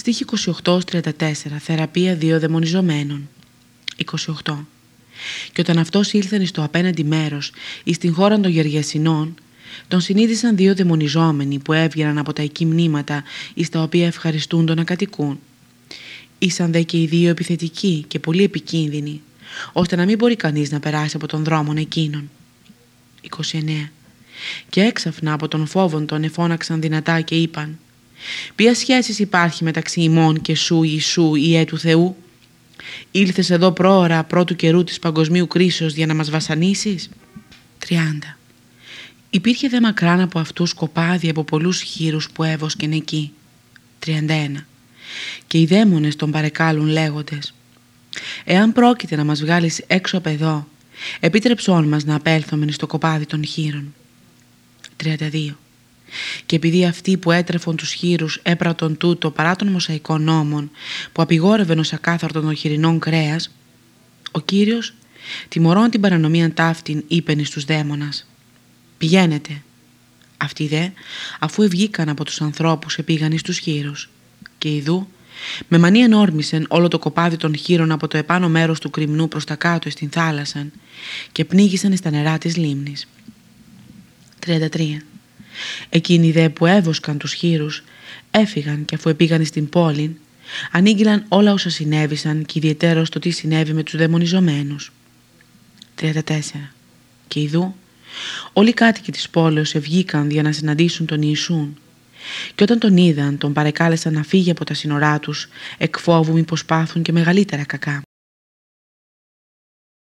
Στοίχη 28-34 Θεραπεία δύο δαιμονιζομένων 28 Και όταν αυτός ήλθεν στο απέναντι μέρος εις την χώρα των Γεργιασινών τον συνείδησαν δύο δαιμονιζόμενοι που έβγαιναν από τα εκεί μνήματα εις τα οποία ευχαριστούν τον να κατοικούν. Ήσαν δε και οι δύο επιθετικοί και πολύ επικίνδυνοι ώστε να μην μπορεί κανείς να περάσει από τον δρόμο εκείνον. 29 Και έξαφνα από τον φόβον τον εφώναξαν δυνατά και είπαν Ποια σχέση υπάρχει μεταξύ ημών και σου Ιησού Ιε του Θεού; Ήλθες εδώ πρόωρα πρώτου καιρού της παγκοσμίου κρίσεως για να μας βασανίσεις; 30. Υπήρχε δε μακράν από αυτούς κοπάδι από πολλούς χείρους που έβοσκεν εκεί. 31. Και οι δαίμονες τον παρεκάλουν λέγοντες «Εάν πρόκειται να μας βγάλεις έξω από εδώ, επίτρεψόν μας να απέλθουμε στο κοπάδι των χείρων». 32. Και επειδή αυτοί που έτρεφον τους χείρους έπρατον τούτο παρά των μοσαϊκών νόμων που απειγόρευεν ως ακάθαρτον των χοιρινών κρέας, ο Κύριος τιμωρών την παρανομία ταύτην είπεν εις τους δαίμονας «Πηγαίνετε». Αυτοί δε, αφού ευγήκαν από τους ανθρώπους, επήγαν εις τους χείρους. Και ειδού, με μανία ενόρμησεν όλο το κοπάδι των χείρων από το επάνω μέρος του κρυμνού προς τα κάτω στην θάλασσα και πνίγησαν στα νερά της λίμνης. 33. Εκείνοι δε που έβοσκαν τους χείρους έφυγαν και αφού επήγαν στην πόλη ανήγγυλαν όλα όσα συνέβησαν και ιδιαίτερα το τι συνέβη με τους δαιμονιζομένους. 34. Και ειδού όλοι οι κάτοικοι της πόλεως ευγήκαν για να συναντήσουν τον Ιησούν και όταν τον είδαν τον παρεκάλεσαν να φύγει από τα σύνορά τους εκ φόβου μήπως πάθουν και μεγαλύτερα κακά.